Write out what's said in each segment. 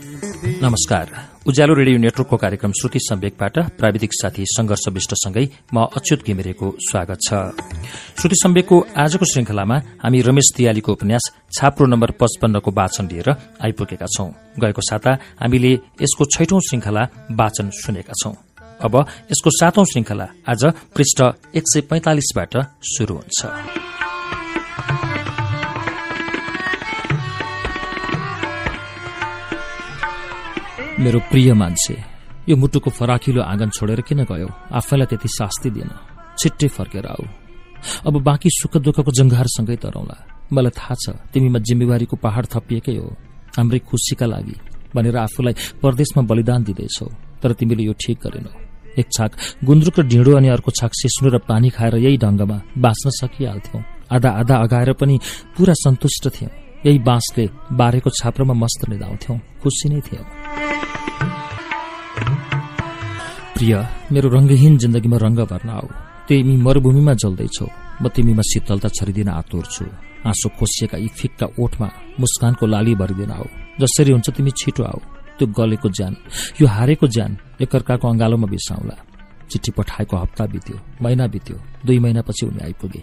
नमस्कार। उज्यालो रेडियो नेटवर्कको कार्यक्रम श्रुति सम्वेकबाट प्राविधिक साथी संघर्ष विष्टसँगै म अच्युत घिमिरेको स्वागत छ। श्रुति सम्वेकको आजको श्रृंखलामा हामी रमेश दियालीको उपन्यास छाप्रो नम्बर पचपन्नको वाचन लिएर आइपुगेका छौं। गएको साता हामीले यसको छैटौं श्रृंखला वाचन सुनेका छौं। अब यसको सातौं श्रृंखला आज पृष्ठ एक सय पैंतालिसबाट शुरू हुन्छ। मेरो प्रिय मान्छे यो मुटुको फराकिलो आँगन छोडेर किन गयो? आफैलाई त्यति शास्ति दिन। छिट्टै फर्केर आऊ। अब बाँकी सुख दुःखको जंघारसँगै तरौला। मलाई थाहा छ तिमीमा जिम्मेवारीको पहाड़ थपिएकै हो। हाम्रै खुसीका लागि भनेर आफूलाई परदेशमा बलिदान दिँदैछौ तर तिमीले यो ठिक गरेनौ। एक छाक गुन्द्रुक र ढिँडो अनि अर्को छाक सिस्नु र पानी खाएर यही ढंगमा बाँच्न सकिहाल्थ्यौ। आधा आधा अगाएर पनि पूरा सन्तुष्ट थियौं। यही बाँसले बारेको छाप्रोमा मस्त निधाउँथ्यौं। खुसी नै थियौं। प्रिय मेरो रंगहीन जिन्दगीमा रंग भर्न आऊ। तिमी मरूभूमिमा जल्दैछौ। म तिमीमा शीतलता छरिदिन आतुर छु। आँसु खोसिएका यी फिक्का ओठमा मुस्कानको लाली भरिदिन आऊ। जसरी हुन्छ तिमी छिटो आऊ। त्यो गलेको ज्यान यो हारेको ज्यान एकअर्काको अंगालोमा बिसाउला। चिठी पठाएको हप्ता बित्यो महिना बित्यो दुई महिनापछि उनी आइपुगे।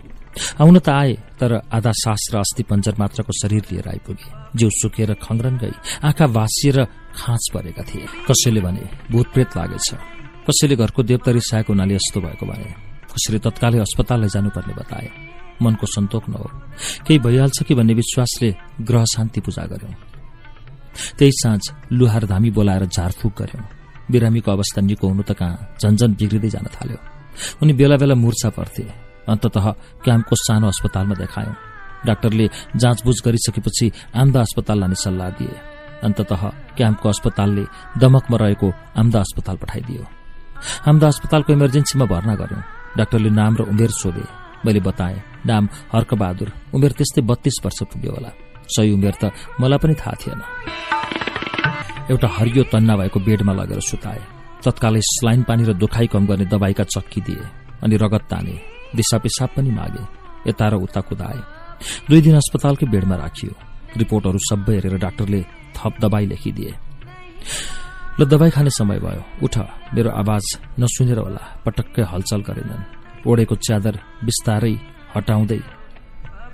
आउन त आए तर आधा सास र अस्थि पञ्जर मात्रको शरीर लिएर आइपुगे। जिउ सुकेर खङ्ग्रन गई आँखा भाँसिएर खाँच परेका थिए। कसैले भने भूतप्रेत लागेछ। कसैले घरको देवता रिसाएको हुनाले यस्तो भएको भने कसैले तत्कालै अस्पताल लैजानुपर्ने बताए। मनको सन्तोक नहो केही भइहाल्छ कि भन्ने विश्वासले ग्रह शान्ति पूजा गर्यौं। त्यही साँझ लुहार धामी बोलाएर झारफुक गर्यौं। बिरामीको अवस्था निको हुनु त कहाँ? झन्झन बिग्रिँदै जान थाल्यो। उनी बेला बेला मुर्छा पर्थे। अन्तत क्याम्पको सानो अस्पतालमा देखायौं। डाक्टरले जाँचबुझ गरिसकेपछि आम्दा अस्पताल लाने सल्लाह दिए। अन्तत क्याम्पको अस्पतालले दमकमा रहेको आम्दा अस्पताल पठाइदियो। आम्दा अस्पतालको इमर्जेन्सीमा भर्ना गर्यौं। डाक्टरले नाम र उमेर सोधे। मैले बताएँ नाम हर्कबहादुर। उमेर त्यस्तै बत्तीस वर्ष पुग्यो होला। सही उमेर त मलाई पनि थाहा थिएन। एउटा हरियो तन्ना भएको बेडमा लगेर सुताए। तत्कालै स्लाइन पानी र दुखाइ कम गर्ने दबाईका चक्की दिए अनि रगत ताने दिशा पिसाब पनि मागे यता र उता कुदाए। दुई दिन अस्पतालकै बेडमा राखियो। रिपोर्टहरू सबै हेरेर डाक्टरले थप दबाई लेखिदिए। ल दबाई खाने समय भयो। उठ मेरो आवाज नसुनेर होला। पटक्कै हलचल गरेनन्। ओढेको च्यादर बिस्तारै हटाउँदै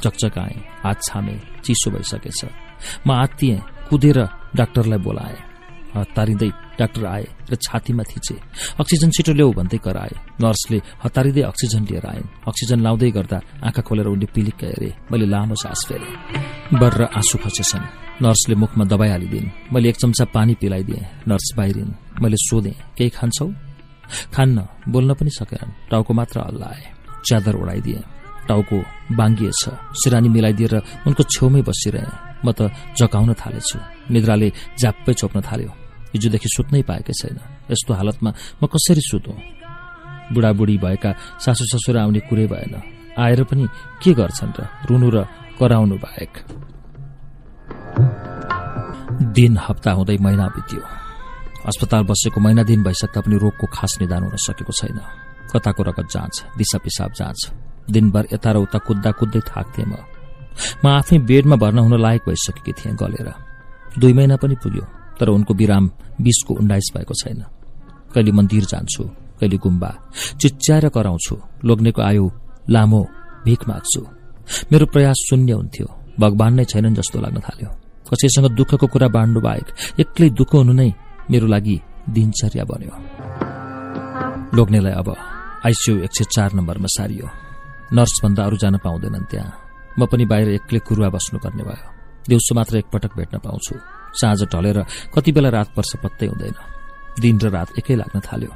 चकचकाए। हात छामे चिसो भइसकेछ। म आत्तिएँ कुदेर डाक्टरलाई बोलाए हतारिँदै डाक्टर आए र छातीमा थिचे। अक्सिजन छिटो ल्याऊ भन्दै कराए नर्सले हतारिँदै अक्सिजन लिएर आइन्। अक्सिजन लाउँदै गर्दा आँखा खोलेर उनले पिलिक्क हेरे मैले लामो सास फेरे। बर र आँसु खसेछन्। नर्सले मुखमा दबाई हालिदिन्। मैले एक चम्चा पानी पिलाइदिएँ। नर्स बाहिरिन्। मैले सोधेँ केही खान्छौ? खान्न। बोल्न पनि सकेनन्। टाउको मात्र हल्लाए च्यादर ओढाइदिए। टाउको बाङ्गिएछ सिरानी मिलाइदिएर उनको छेउमै बसिरहे। म त जगाउन थालेछु। निद्राले ज्याप्पै चोप्न थाल्यो। हिजोदेखि सुत्नै पाएकै छैन। यस्तो हालतमा म कसरी सुतौं? बुढाबुढी भएका सासू ससुरा आउने कुरै भएन। आएर पनि के गर्छन् र रुनु र कराउनु बाहेक? दिन हप्ता हुँदै महिना बित्यो। अस्पताल बसेको महिना दिन भइसक्दा पनि रोगको खास निदान हुन सकेको छैन। कताको रगत जाँच दिशा पिसाब जाँच। दिनभर यता र उता कुद्दा कुद्दै थाक्थे म। म आफै बेडमा भर्ना हुन लायक भइसकेकी थिएँ गलेर। दुई महिना पनि पुग्यो तर उनको विराम बीसको उन्नाइस भएको छैन। कहिले मन्दिर जान्छु कहिले गुम्बा। चिच्याएर कराउँछु लोग्नेको आयु लामो भिख माग्छु। मेरो प्रयास शून्य हुन्थ्यो भगवान नै छैनन् जस्तो लाग्न थाल्यो। कसैसँग दुःखको कुरा बाँड्नु बाहेक एक्लै दुःख हुनु नै मेरो लागि दिनचर्या बन्यो। लोग्नेलाई अब आइसियू एक सय चार नम्बरमा सारियो। नर्सभन्दा अरू जान पाउँदैनन् त्यहाँ। म पनि बाहिर एक्लै कुरुवा बस्नुपर्ने भयो। दिउँसो मात्र एकपटक भेट्न पाउँछु। साँझ ढलेर कति बेला रात पर्छ पत्तै हुँदैन। दिन र रात एकै लाग्न थाल्यो।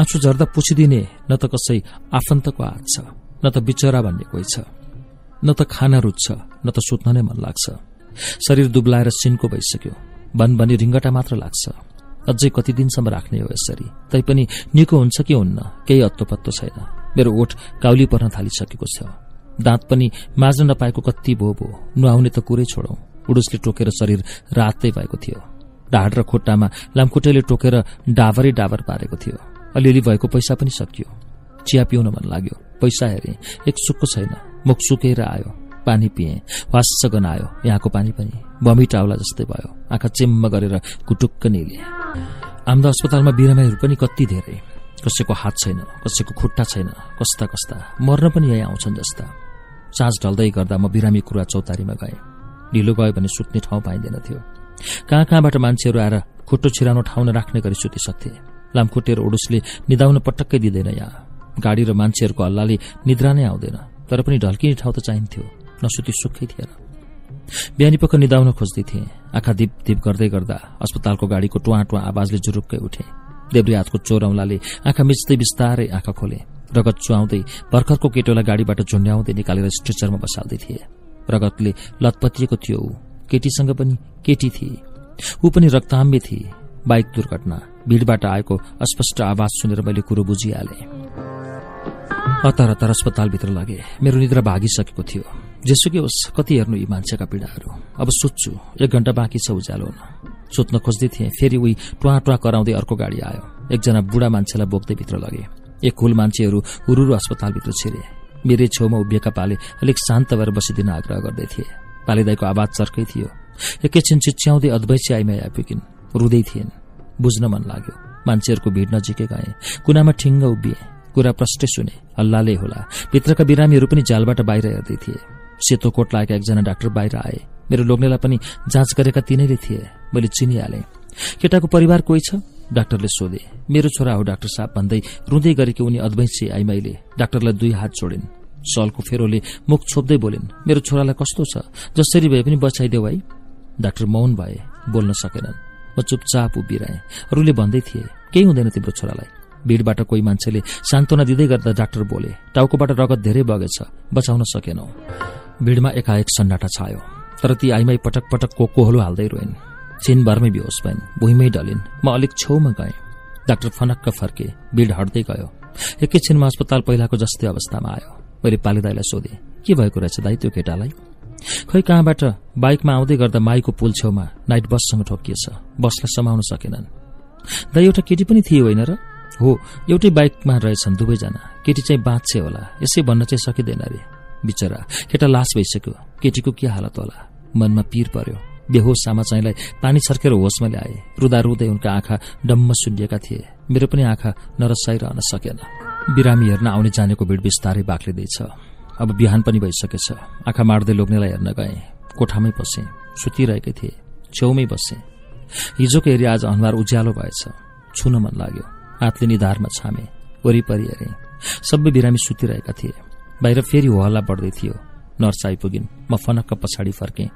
आँसु झर्दा पुछिदिने न त कसै आफन्तको हात छ न त बिचरा भन्ने कोही छ न त खाना रुच्छ न त सुत्न नै मन लाग्छ। शरीर दुब्लाएर सिनको भइसक्यो। भन भनी रिङ्गटा मात्र लाग्छ। अझै कति दिनसम्म राख्ने हो यसरी। तैपनि निको हुन्छ कि हुन्न केही अत्तो पत्तो छैन। मेरो ओठ काउली पर्न थालिसकेको छ। दाँत पनि माझ्न नपाएको कति भो भो। नुहाउने त कुरै छोडौं। उडुसले टोकेर शरीर रातै भएको थियो। ढाड र खुट्टामा लामखुट्टेले टोकेर डाबरै डाबर पारेको थियो। अलिअलि भएको पैसा पनि सकियो। चिया पिउन मन लाग्यो। पैसा हेरे। एक सुक्को छैन। मुख सुकेर आयो। पानी पिएँ। वास्स गनायो यहाँको पानी पनि बमी टाउला जस्तै भयो। आँखा चिम्म गरेर कुटुक्क निले आम्दा अस्पतालमा बिरामीहरू पनि कति धेरै। कसैको हात छैन कसैको खुट्टा छैन कस्ता कस्ता। मर्न पनि यही आउँछन् जस्ता। साँझ ढल्दै गर्दा म बिरामी कुरा चौतारीमा गएँ। ढिलो गयो भने सुत्ने ठाउँ पाइँदैन थियो। कहाँ कहाँबाट मान्छेहरू आएर खुट्टो छिराउन ठाउँ राख्ने गरी सुतिसक्थे। लामखुट्टे र ओडुसले निदाउन पटक्कै दिँदैन यहाँ। गाडी र मान्छेहरूको हल्लाले निद्रा नै आउँदैन। तर पनि ढल्किने ठाउँ त चाहिन्थ्यो। नसुति सुखै थिएन। बिहानी पक्क निदाउन खोज्दै थिएँ। आँखा दिप दिप गर्दै गर्दा अस्पतालको गाडीको टुवा टुवा आवाजले जुरुक्कै उठे। देब्रे हातको चोरौलाले आँखा मिच्दै बिस्तारै आँखा खोले। रगत चुहाउँदै भर्खरको केटोलाई गाडीबाट झुन्ड्याउँदै निकालेर स्ट्रेचरमा बसाल्दै थिए। रगतले लतपतिएको थियो। ऊ केटीसँग पनि केटी थिए। ऊ पनि रक्ताम्बे थिए। बाइक दुर्घटना। भीड़बाट आएको अस्पष्ट आवाज सुनेर मैले कुरो बुझिहाले। हतार हतार अस्पतालभित्र लगे। मेरो निद्रा भागिसकेको थियो। जेसुकै होस् कति हेर्नु यी मान्छेका पीड़ाहरू? अब सुत्छु एक घण्टा बाँकी छ उज्यालो हुन। सुत्न खोज्दै थिएँ फेरि उही टुवा टुवा कराउँदै अर्को गाडी आयो। एकजना बुढा मान्छेलाई बोक्दै भित्र लगे। एक कुल मान्छेहरू हुरुरु अस्पतालभित्र छिरे। मेरै छेउमा उभिएका पाले अलिक शान्त भएर बसिदिन आग्रह गर्दै थिए। पालिदाईको आवाज चर्कै थियो। एकैछिन चिच्याउँदै अद्वैत आइमाई आइपुगिन्। रुँदै थिएन्। बुझ्न मन लाग्यो। मान्छेहरूको भिड नजिकै गए। कुनामा ठिङ्ग उभिए। कुरा प्रष्टै सुने। हल्लाले होला। भित्रका बिरामीहरू पनि जालबाट बाहिर हेर्दै थिए। सेतो कोट लागेका एकजना डाक्टर बाहिर आए। मेरो लोग्नेलाई पनि जाँच गरेका तिनैले थिए। मैले चिनिहालेँ। केटाको परिवार कोही छ? डाक्टरले सोधे। मेरो छोरा हो डाक्टर साहब भन्दै रुँदै गरेकी उनी अद्वैंशी आइमाईले डाक्टरलाई दुई हात जोडिन्। सलको फेरोले मुख छोप्दै बोलिन् मेरो छोरालाई कस्तो छ? जसरी भए पनि बचाइदेऊ है। डाक्टर मौन भए बोल्न सकेनन्। म चुपचाप उभिरहेँ। अरूले भन्दै थिए केही हुँदैन तिम्रो छोरालाई। भीड़बाट कोही मान्छेले सान्त्वना दिँदै गर्दा डाक्टर बोले टाउकोबाट रगत धेरै बगेछ बचाउन सकेनौ भीड़मा एकाएक सन्नाटा छायो। तर ती आइमाई पटक पटक कोकोहलो हाल्दै रोइन्। छिनभरमै बेहोस भइन्। भुइँमै डलिन्। म अलिक छेउमा गएँ। डाक्टर फनक्क फर्के भिड हट्दै गयो। एकैछिनमा अस्पताल पहिलाको जस्तै अवस्थामा आयो। मैले पालिदाईलाई सोधे के भएको रहेछ दाई त्यो केटालाई? खै कहाँबाट? बाइकमा आउँदै गर्दा माईको पुल छेउमा नाइट बससँग ठोकिएछ बसलाई समाउन सकेनन्। दाई एउटा केटी पनि थिए होइन र? हो एउटै बाइकमा रहेछन् दुवैजना। केटी चाहिँ बाँच्छे होला। यसै भन्न चाहिँ सकिँदैन रे बिचरा। केटा लास भइसक्यो। केटीको के हालत होला? मनमा पीर पर्यो। बेहोस आमा चाहिँलाई पानी छर्केर होसमा ल्याए रुदा रुँदै उनका आँखा डम्म सुन्दिएका थिए। मेरो पनि आँखा नरसाइरहन सकेन। बिरामी हेर्न आउने जानेको भिड बिस्तारै बाक्लिँदैछ अब बिहान पनि भइसकेछ। आँखा मार्दै लोग्नेलाई हेर्न गए। कोठामै बसे। सुतिरहेकै थिए। छेउमै बसे। हिजोको हेरी आज अनुहार उज्यालो भएछ। छुन मन लाग्यो। हातले निधारमा छामे। वरिपरि हेरे। सबै बिरामी सुतिरहेका थिए। बाहिर फेरि हल्ला बढ्दै थियो। नर्स आइपुगिन्। म फनक्क पछाडि फर्केँ।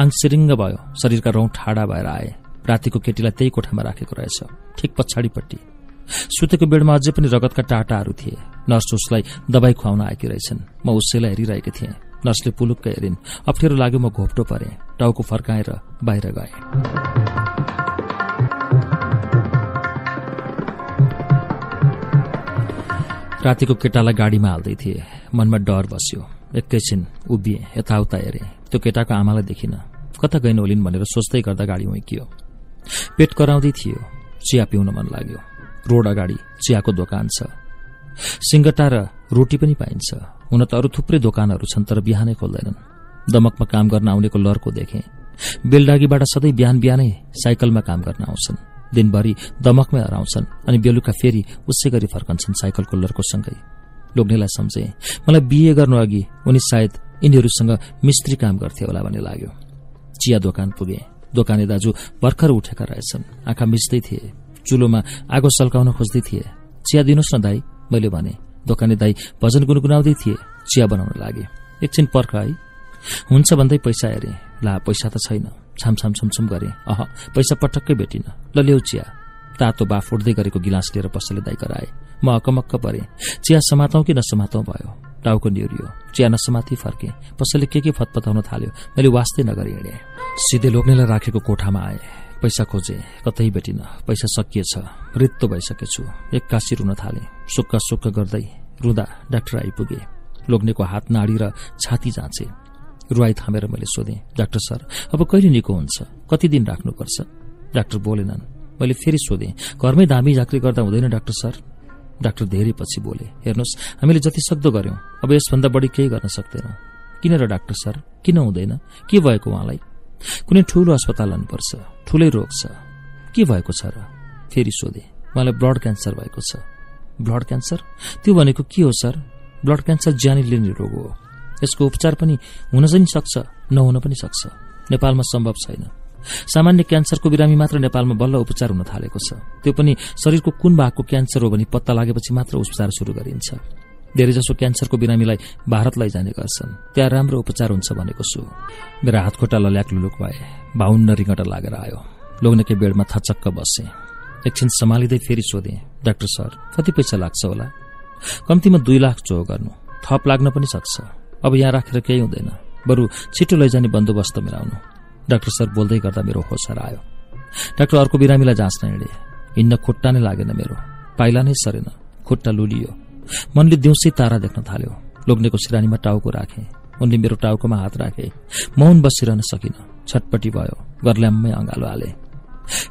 आङ सिरिङ्ग भयो। शरीरका रौँ ठाडा भएर आए। रातिको केटीलाई त्यही कोठामा राखेको रहेछ। ठिक पछाडिपट्टि। सुतेको बेडमा अझै पनि रगतका टाटाहरू थिए। नर्स उसलाई दबाई खुवाउन आएकी रहेछन्। म उसैलाई हेरिरहेकी थिएँ। नर्सले पुलुक्क हेरिन्। अप्ठ्यारो लाग्यो म घोप्टो परे। टाउको फर्काएर बाहिर गए। रातिको केटालाई गाडीमा हाल्दै थिए। मनमा डर बस्यो। एकैछिन उभिए यताउता हेरे। त्यो केटाको आमालाई देखिन। कता गइन ओलिन् भनेर सोच्दै गर्दा गाडी उइकियो। पेट कराउँदै थियो। चिया पिउन मन लाग्यो। रोड अगाडि चियाको दोकान छ। सिङ्गटा र रोटी पनि पाइन्छ। हुन त अरू थुप्रै दोकानहरू छन् तर बिहानै खोल्दैनन्। दमकमा काम गर्न आउनेको लर्को देखे। बेलडागीबाट सधैँ बिहान बिहानै साइकलमा काम गर्न आउँछन्। दिनभरि दमकमै हराउँछन् अनि बेलुका फेरि उसै गरी फर्कन्छन् साइकलको लर्को सँगै। लोग्नेलाई सम्झे मलाई बिए गर्नु अघि उनी सायद यिनीहरूसँग मिस्त्री काम गर्थे होला भन्ने लाग्यो। चिया दोकान पुगे दोकाने दाजु भर्खर उठेका रहेछन् आँखा मिच्दै थिए चुलोमा आगो सल्काउन खोज्दै थिए। चिया दिनुहोस् न दाई मैले भने। दोकाने दाई भजन गुनगुनाउँदै थिए चिया बनाउन लागे। एकछिन पर्ख है। हुन्छ भन्दै पैसा हेरे। ला पैसा त छैन। छामछाम छुमछुम गरे। अह पैसा पटक्कै भेटिन। ल ल्याउ चिया। तातो बाफ उठ्दै गरेको गिलास लिएर पसले दाई कराए। म अकमक्क परे। चिया समातौं कि नसमातौं भयो? टाउको निहुरियो। चिया नसमाती फर्के। पसले के के फतपताउन थाल्यो? मैले वास्तै नगरी हिँडे। सिधै लोग्नेलाई राखेको कोठामा आए। पैसा खोजे। कतै भेटिन। पैसा सकिएछ। रित्तो भइसकेछु। एक्कासी रुन थाले। सुक्ख सुक्ख गर्दै रुँदा डाक्टर आइपुगे। लोग्नेको हात नाडी र छाती जाँचे। रुवाई थामेर मैले सोधेँ डाक्टर सर अब कहिले निको हुन्छ? कति दिन राख्नुपर्छ? डाक्टर बोलेनन्। मैले फेरि सोधेँ घरमै धामी झाँक्री गर्दा हुँदैन डाक्टर सर? डाक्टर धेरै पछि बोले हेर्नुहोस् हामीले जति सक्दो गर्यौं अब यसभन्दा बढी केही गर्न सक्दैनौं। किन र डाक्टर सर? किन हुँदैन? के भएको उहाँलाई? कुनै ठूलो अस्पताल लानुपर्छ ठूलै रोग छ। के भएको छ र? फेरि सोधे उहाँलाई ब्लड क्यान्सर भएको छ। Blood cancer? त्यो भनेको के हो सर? ब्लड क्यान्सर ज्यानै लिने रोग हो। यसको उपचार पनि हुन चाहिँ सक्छ नहुन पनि सक्छ। नेपालमा सम्भव छैन। सामान्य क्यान्सरको बिरामी मात्र नेपालमा बल्ल उपचार हुन थालेको छ। त्यो पनि शरीरको कुन भागको क्यान्सर हो भनी पत्ता लागेपछि मात्र उपचार शुरू गरिन्छ। धेरैजसो क्यान्सरको बिरामीलाई भारत लैजाने गर्छन्। त्यहाँ राम्रो उपचार हुन्छ भनेको छु। मेरा हातखुट्टा लल्याक लुलुक भए। बाहुन्न रिङ्गट लागेर आयो। लोग्नेकै बेडमा थचक्क बसे। एकछिन सम्हालिँदै फेरि सोधे डाक्टर सर कति पैसा लाग्छ होला? कम्तीमा दुई लाख चो गर्नु। थप लाग्न पनि सक्छ। अब यहाँ राखेर केही हुँदैन। बरु छिटो लैजाने बन्दोबस्त मिलाउनु। डाक्टर सर बोल्दै गर्दा मेरो होसर आयो। डाक्टर अर्को बिरामीलाई जाँच्न हिँडे। हिँड्न खुट्टा नै लागेन मेरो। पाइला नै सरेन। खुट्टा लुलियो। मनले दिउँसै तारा देख्न थाल्यो। लोग्नेको सिरानीमा टाउको राखे। उनले मेरो टाउकोमा हात राखे। मौन बसिरहन सकिन। छटपटी भयो। गर्ल्याम्मै अँगालो हाले।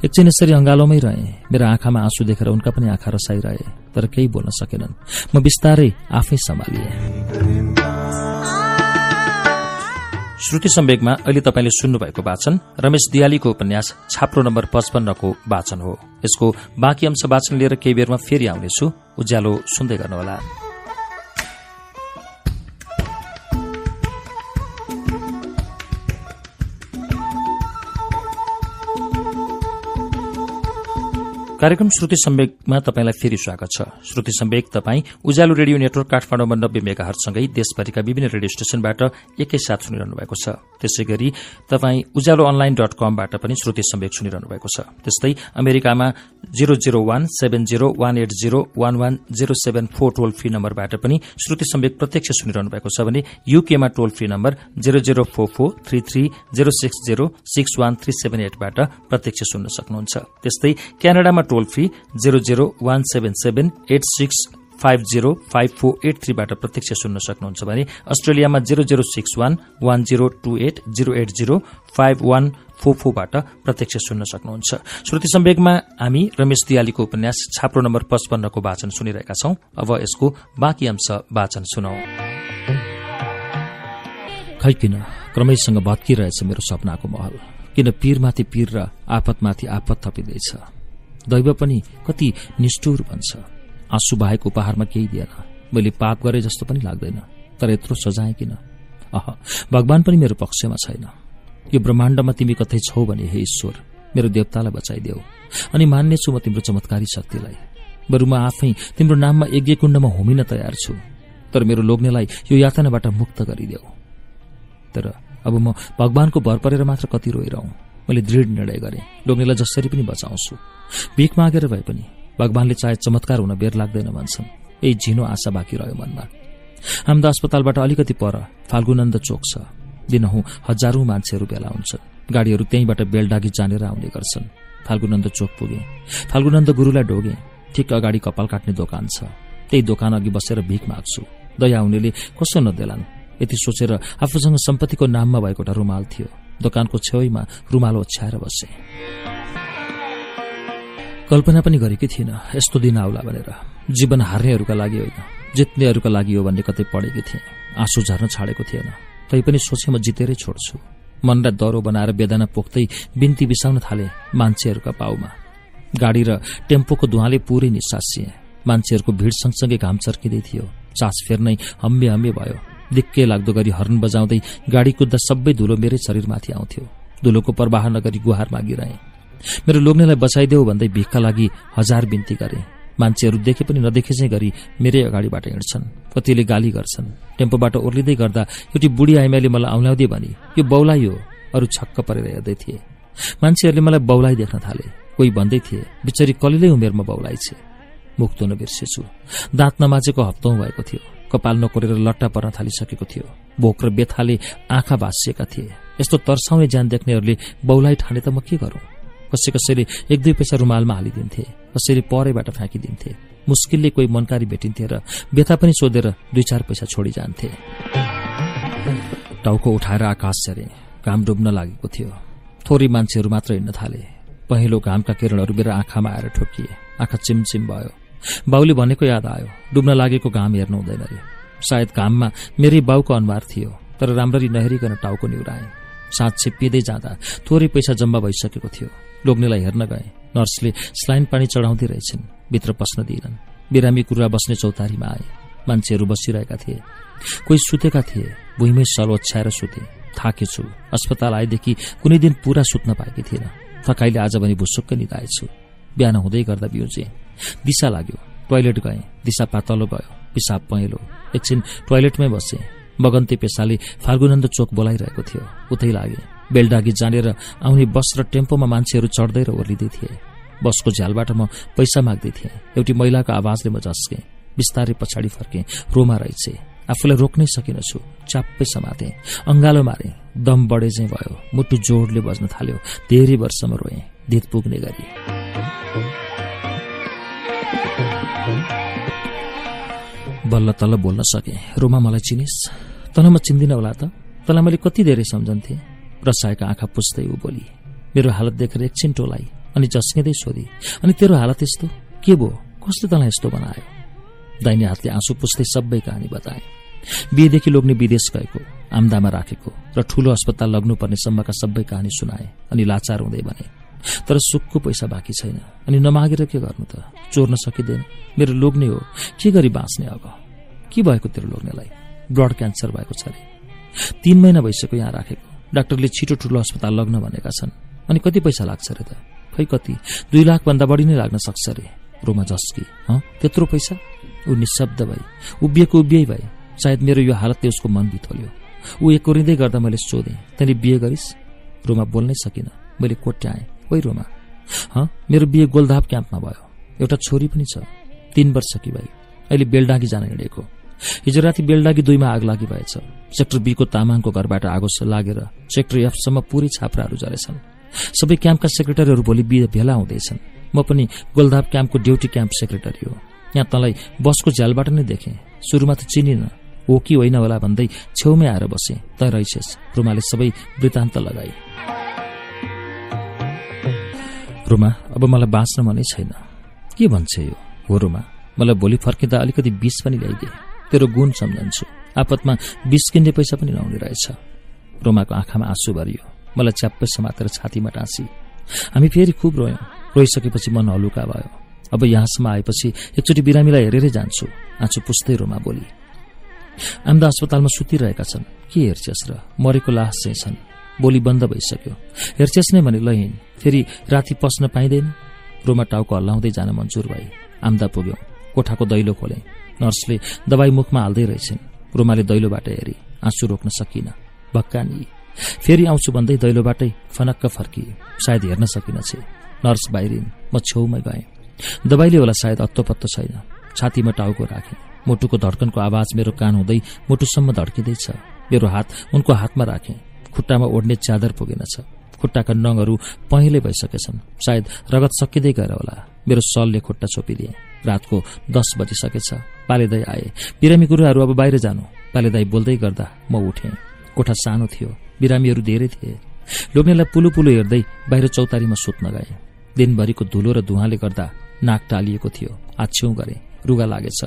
एकछिन यसरी अँगालोमै रहे। मेरो आँखामा आँसु देखेर उनका पनि आँखा रसाइरहे। तर केही बोल्न सकेनन्। म बिस्तारै आफै सम्हालिए। श्रुति सम्वेकमा अहिले तपाईँले सुन्नुभएको वाचन रमेश दियालीको उपन्यास छाप्रो नम्बर पचपन्नको वाचन हो। यसको बाँकी अंश वाचन लिएर केही बेरमा फेरि आउनेछु। उज्यालो सुन्दै गर्नुहोला। कार्यक्रम श्रुति सम्वेकमा तपाईँलाई फेरि स्वागत छ। श्रुति सम्वेक तपाईँ उज्यालो रेडियो नेटवर्क काठमाडौँमा नब्बे मेगाहरूसँगै देशभरिका विभिन्न रेडियो स्टेशनबाट एकैसाथ सुनिरहनु भएको छ। त्यसै गरी तपाईँ उज्यालो अनलाइन डट कमबाट पनि श्रुति सम्वेक सुनिरहनु भएको छ। त्यस्तै अमेरिकामा zero zero one seven zero one eight zero one one zero seven four toll free नम्बरबाट पनि श्रुति सम्वेक प्रत्यक्ष सुनिरहनु भएको छ भने युकेमा toll free number zero zero four four three three zero six zero six one three seven एटबाट प्रत्यक्ष सुन्न सक्नुहुन्छ। त्यस्तै क्यानाडामा toll free zero zero one seven seven eight six five zero five four eight थ्रीबाट प्रत्यक्ष सुन्न सक्नुहुन्छ भने अस्ट्रेलियामा zero zero six one one zero two eight zero eight zero five one four फोरबाट प्रत्यक्ष सुन्न सक्नुहुन्छ। श्रुति सम्वेकमा हामी रमेश दियालीको उपन्यास छाप्रो नम्बर पचपन्नको वाचन सुनिरहेका छौं। अब यसको बाँकी अंश वाचन सुनौ। खै किन? क्रमैसँग भत्किरहेछ मेरो सपनाको महल। किन पीरमाथि पीर र आपतमाथि आपत थपिँदैछ? दैव पनि कति निष्ठुर भन्छ आँसु बाहेक उपहारमा केही दिएन। मैले पाप गरे जस्तो पनि लाग्दैन तर यत्रो सजाए किन? अह भगवान पनि मेरो पक्षमा छैन। यो ब्रह्माण्डमा तिमी कतै छौ भने हे ईश्वर मेरो देवतालाई बचाइदेऊ। अनि मान्नेछु म तिम्रो चमत्कारी शक्तिलाई। बरु म आफै तिम्रो नाममा यज्ञ कुण्डमा होमिन तयार छु तर मेरो लोग्नेलाई यो यातनाबाट मुक्त गरिदेऊ। तर अब म भगवानको भर परेर मात्र कति रोइरहँ। मैले दृढ निर्णय गरेँ। लोग्नेलाई जसरी पनि बचाउँछु। भिख मागेर भए पनि भगवानले चाहे चमत्कार हुन बेर लाग्दैन भन्छन्। यही झिनो आशा बाँकी रह्यो मनमा। हाम्दा अस्पतालबाट अलिकति पर फाल्गुनन्द चोक छ। दिनहुँ हजारौं मान्छेहरू भेला हुन्छन्। गाड़ीहरू त्यहीँबाट बेलडागी जानेर आउने गर्छन्। फाल्गुनन्द चोक पुगे। फाल्गुनन्द गुरूलाई ढोगे। ठिक अगाडि कपाल काट्ने दोकान छ। त्यही दोकान अघि बसेर भिख माग्छु। दया हुनेले कसो नदेलान्? यति सोचेर आफूसँग सम्पत्तिको नाममा भएको एउटा रुमाल थियो। दोकानको छेउमा रुमाल ओछ्याएर बसे। कल्पना पनि गरेकी थिइन यस्तो दिन आउला भनेर। जीवन हार्नेहरूका लागि होइन जित्नेहरूका लागि हो भन्ने कतै पढेकी थिएँ। आँसु झर्न छाडेको थिएन। तैपनि सोचे म जितेरै छोड्छु। मनलाई दह्रो बनाएर बेदना पोख्दै बिन्ती बिसाउन थाले मान्छेहरूका पाउमा। गाडी र टेम्पोको धुवाले पुरै निसासिए मान्छेहरूको भीड़ सँगसँगै घाम चर्किँदै थियो। चास फेर्नै हम्बे हम्बे भयो। दिक्के लाग्दो गरी हर्न बजाउँदै गाडी कुद्दा सबै धुलो मेरै शरीरमाथि आउँथ्यो। धुलोको प्रवाह नगरी गुहार मागिरहे। मेरो लोग्नेलाई बचाइदेऊ भन्दै भिखका लागि हजार बिन्ती गरे। मान्छेहरू देखे पनि नदेखे चाहिँ गरी मेरै अगाडिबाट हिँड्छन्। कतिले गाली गर्छन्। टेम्पोबाट ओर्लिँदै गर्दा एउटी बुढी आइमाले मलाई औल्याउँदै भने यो बौलाई हो। अरू छक्क परेर हेर्दै थिए। मान्छेहरूले मलाई बौलाई देख्न थाले। कोही भन्दै थिए बिचरी कलिलै उमेरमा बौलाई छे। मुख धुन बिर्सेछु। दाँत नमाजेको हप्तौं भएको थियो। कपाल नकोरेर लट्टा पर्न थालिसकेको थियो। भोक र बेथाले आँखा भाँसिएका थिए। यस्तो तर्साउने ज्यान देख्नेहरूले बौलाई ठाने त म के गरौं? कसै कसैले एक दुई पैसा रुमालमा हालिदिन्थे कसैले परैबाट फ्याँकिदिन्थे। मुस्किलले कोही मनकारी भेटिन्थे र बेथा पनि सोधेर दुई चार पैसा छोडी जान्थे। टाउको उठाएर आकाश चरे घाम डुब्न लागेको थियो। थोरै मान्छेहरू मात्र हिँड्न थाले। पहिलो घामका किरणहरू मेरो आँखामा आएर ठोकिए। आँखा चिमचिम भयो। बाउले भनेको याद आयो। डुब्न लागेको घाम हेर्नु हुँदैन रे। सायद घाममा मेरै बाउको अनुहार थियो तर राम्ररी नहेरिकन टाउको निहुराएँ साँझ छेपिँदै जाँदा थोरै पैसा जम्मा भइसकेको थियो। लोग्नेलाई हेर्न गए। नर्सले स्लाइन पानी चढाउँदै रहेछन् भित्र पस्न दिएनन् बिरामी कुरुवा बस्ने चौतारीमा आए। मान्छेहरू बसिरहेका थिए। कोही सुतेका थिए। भुइँमै सल ओछ्याएर सुते। थाकेछु अस्पताल आएदेखि कुनै दिन पूरा सुत्न पाएकी थिएन थकाइले आज भने भुसुक्क निधाएछु। बिहान हुँदै गर्दा बिउजे दिशा लाग्यो। टोयलेट गए। दिशा पातलो गयो। पिसाब पहेँलो। एकछिन टोयलेटमै बसे। मगन्ते पेसाले फाल्गुनन्द चोक बोलाइरहेको थियो। उतै लागे। बेलडागी जानेर आउने बस र टेम्पोमा मान्छेहरू चढ्दै र ओर्लिँदै थिए। बसको झ्यालबाट म पैसा माग्दै थिएँ। एउटी महिलाको आवाजले म झस्केँ। बिस्तारै पछाडि फर्केँ। रोमा रहेछ। आफूलाई रोक्नै सकिनछु च्याप्पै समाते। अङ्गालो मारे। दम बढे चाहिँ भयो। मुटु जोडले बज्न थाल्यो। धेरै वर्षमा रोएँ। दित पुग्ने गरी। बल्ल तल्ल बोल्न सके। रोमा मलाई चिनिस्। तँलाई म चिन्दिनँ होला त। तँलाई मैले कति धेरै सम्झन्थेँ। रसाएका आँखा पुस्दै ऊ बोली मेरो हालत देखेर एकछिन टोलाई अनि झस्किँदै सोधी अनि तेरो हालत यस्तो? के भो कसले तँलाई यस्तो बनायो? दाहिने हातले आँसु पुस्दै सबै कहानी बताए। बिहेदेखि लोग्ने विदेश गएको आम्दामा राखेको र ठूलो अस्पताल लग्नुपर्ने सम्मका सबै कहानी सुनाए अनि लाचार हुँदै भने तर सुखको पैसा बाँकी छैन। अनि नमागेर के गर्नु त? चोर्न सकिँदैन। मेरो लोग्ने हो। के गरी बाँच्ने अब? के भएको तेरो लोग्नेलाई? ब्लड क्यान्सर भएको छ अरे। तीन महिना भइसक्यो यहाँ राखेको। डाक्टरले छिटो ठुलो अस्पताल लग्न भनेका छन्। अनि कति पैसा लाग्छ अरे त? खै कति? दुई लाख भन्दा बढी नै लाग्न सक्छ अरे। रोमा झस्की हँ? त्यत्रो पैसा? ऊ निशब्द भई उभिएको उभियै भए सायद मेरो यो हालतले उसको मन बिथोल्यो। ऊ एकोरिँदै गर्दा मैले सोधेँ तैँले बिहे गरिस्? रोमा बोल्नै सकिन। मैले कोट्याएँ। ओइ रोमा हँ मेरो बिहे गोलधाप क्याम्पमा भयो। एउटा छोरी पनि छ। तीन वर्ष कि भाइ अहिले बेलडाँगी जान हिँडेको। हिजो राति बेलडागी दुईमा आग लागि भएछ। सेक्टर बीको तामाङको घरबाट आगो लागेर सेक्टर एफसम्म पूरै छाप्राहरू जरेछन् सबै क्याम्पका सेक्रेटरीहरू भोलि भेला हुँदैछन्। म पनि गोलधाप क्याम्पको ड्युटी क्याम्प सेक्रेटरी हो। यहाँ तँलाई बसको झ्यालबाट नै देखेँ। सुरुमा त चिनिन। हो कि होइन होला भन्दै छेउमै आएर बसे। त रहेछस् रुमाले सबै वृत्तान्त लगाए। रुमा अब मलाई बाँच्न मनै छैन। के भन्छ यो हो रुमा मलाई भोलि फर्किँदा अलिकति बिस पनि ल्याइदिए। तेरो गुण सम्झन्छु। आपतमा बिस किन्ने पैसा पनि नहुने रहेछ। रोमाको आँखामा आँसु भरियो। मलाई च्याप्पै समातेर छातीमा टाँसी। हामी फेरि खुब रोयौं। रोइसकेपछि मन हलुका भयो। अब यहाँसम्म आएपछि एकचोटि बिरामीलाई हेरेरै जान्छु। आँसु पुस्दै रोमा बोली। आम्दा अस्पतालमा सुतिरहेका छन्। के हेर्छेस र? मरेको लास चाहिँ छन्। बोली बन्द भइसक्यो। हेर्छेस नै भने लहिन् फेरि राति पस्न पाइँदैन। रोमा टाउको हल्लाउँदै जान मन्जुर भए। आम्दा पुग्यौं। कोठाको दैलो खोले। नर्सले दबाई मुखमा हाल्दै रहेछन्। रोमाले दैलोबाट हेरी आँसु रोक्न सकिन। भक्कानी। फेरि आउँछु भन्दै दैलोबाटै फनक्क फर्किए। सायद हेर्न सकिनछे नर्स बाहिरिन्। म छेउमै गएँ दबाईले होला सायद अत्तो छैन। छातीमा टाउको राखेँ। मुटुको धड्कनको आवाज मेरो कान हुँदै मुटुसम्म धड्किँदैछ। मेरो हात उनको हातमा राखेँ। खुट्टामा ओढ्ने च्यादर पुगेनछ। खुट्टाका नङहरू पहेँलै भइसकेछन्। सायद रगत सकिँदै गएर होला। मेरो सलले खुट्टा छोपिदिए। रातको दस बजिसकेछ। पालेदाई आए। बिरामी कुराहरू अब बाहिर जानु। पालेदाई बोल्दै गर्दा म उठे। कोठा सानो थियो। बिरामीहरू धेरै थिए। लोग्नेलाई पुलु पुलु हेर्दै बाहिर चौतारीमा सुत्न गए। दिनभरिको धुलो र धुवाले गर्दा नाक टालिएको थियो। आछ्यौं गरे। रुगा लागेछ।